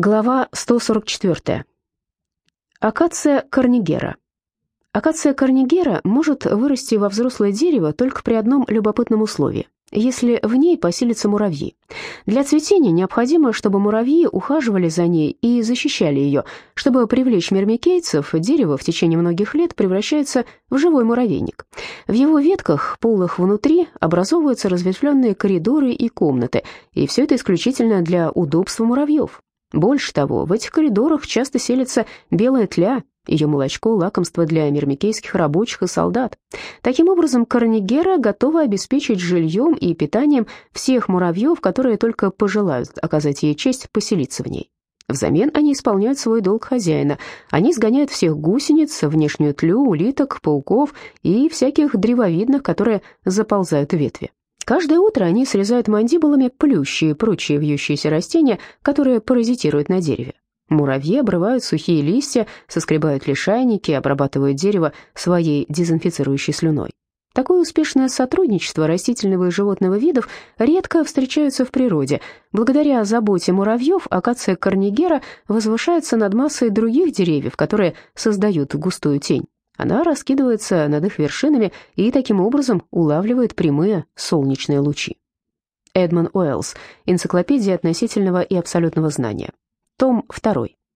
Глава 144. Акация корнигера. Акация корнигера может вырасти во взрослое дерево только при одном любопытном условии если в ней поселятся муравьи. Для цветения необходимо, чтобы муравьи ухаживали за ней и защищали ее. Чтобы привлечь мирмикейцев, дерево в течение многих лет превращается в живой муравейник. В его ветках, полых внутри, образовываются разветвленные коридоры и комнаты, и все это исключительно для удобства муравьев. Больше того, в этих коридорах часто селится белая тля, ее молочко – лакомство для мирмикейских рабочих и солдат. Таким образом, Корнигера готова обеспечить жильем и питанием всех муравьев, которые только пожелают оказать ей честь поселиться в ней. Взамен они исполняют свой долг хозяина. Они сгоняют всех гусениц, внешнюю тлю, улиток, пауков и всяких древовидных, которые заползают ветви. Каждое утро они срезают мандибулами плющи и прочие вьющиеся растения, которые паразитируют на дереве. Муравьи обрывают сухие листья, соскребают лишайники, обрабатывают дерево своей дезинфицирующей слюной. Такое успешное сотрудничество растительного и животного видов редко встречаются в природе. Благодаря заботе муравьев акация корнигера возвышается над массой других деревьев, которые создают густую тень. Она раскидывается над их вершинами и таким образом улавливает прямые солнечные лучи. Эдмон Уэллс. Энциклопедия относительного и абсолютного знания. Том 2.